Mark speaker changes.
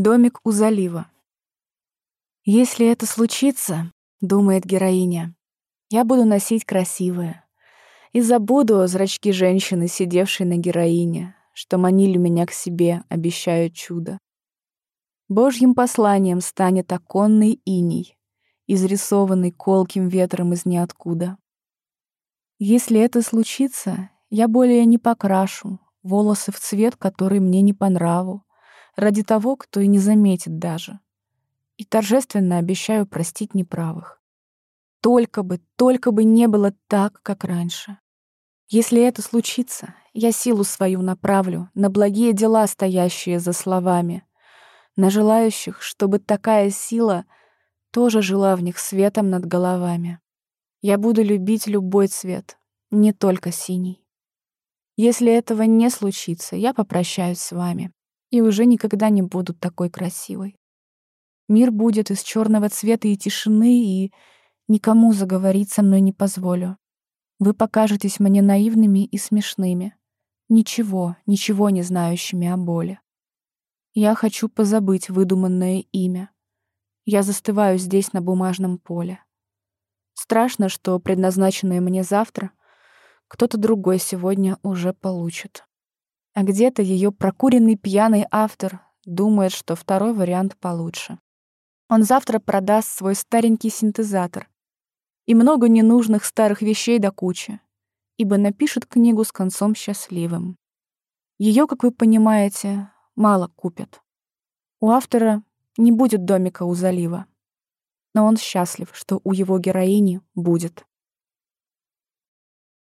Speaker 1: Домик у залива. Если это случится, думает героиня, я буду носить красивое. И забуду зрачки женщины, сидевшей на героине, что манили меня к себе, обещают чудо. Божьим посланием станет оконный иней, изрисованный колким ветром из ниоткуда. Если это случится, я более не покрашу волосы в цвет, который мне не по нраву, ради того, кто и не заметит даже. И торжественно обещаю простить неправых. Только бы, только бы не было так, как раньше. Если это случится, я силу свою направлю на благие дела, стоящие за словами, на желающих, чтобы такая сила тоже жила в них светом над головами. Я буду любить любой цвет, не только синий. Если этого не случится, я попрощаюсь с вами и уже никогда не буду такой красивой. Мир будет из черного цвета и тишины, и никому заговорить со мной не позволю. Вы покажетесь мне наивными и смешными, ничего, ничего не знающими о боли. Я хочу позабыть выдуманное имя. Я застываю здесь на бумажном поле. Страшно, что предназначенное мне завтра кто-то другой сегодня уже получит. А где-то ее прокуренный пьяный автор думает, что второй вариант получше. Он завтра продаст свой старенький синтезатор и много ненужных старых вещей до кучи, ибо напишет книгу с концом счастливым. Ее, как вы понимаете, мало купят. У автора не будет домика у залива, но он счастлив, что у его героини будет.